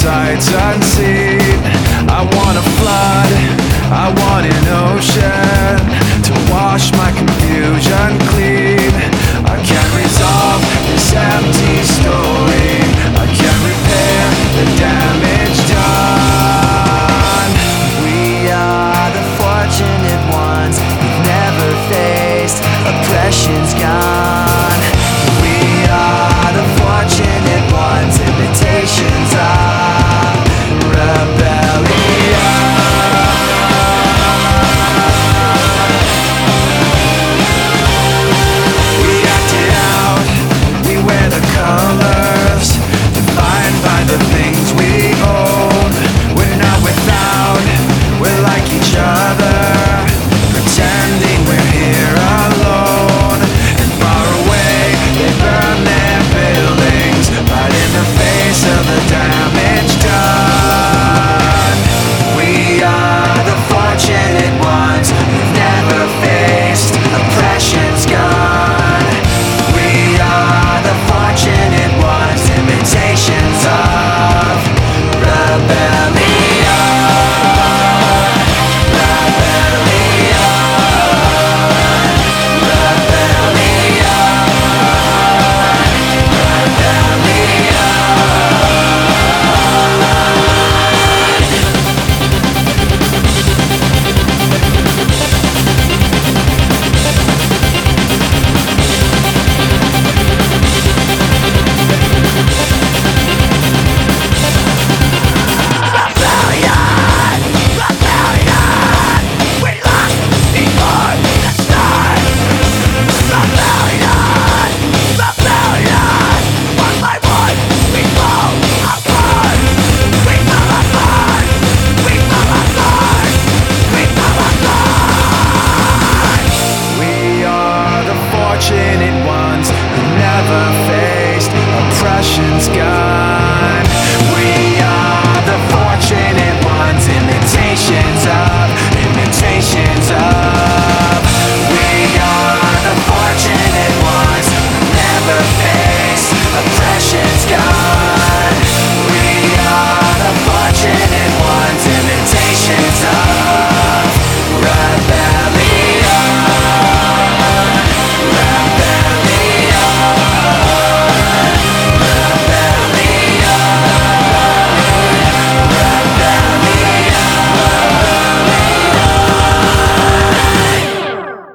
sides and passion's got.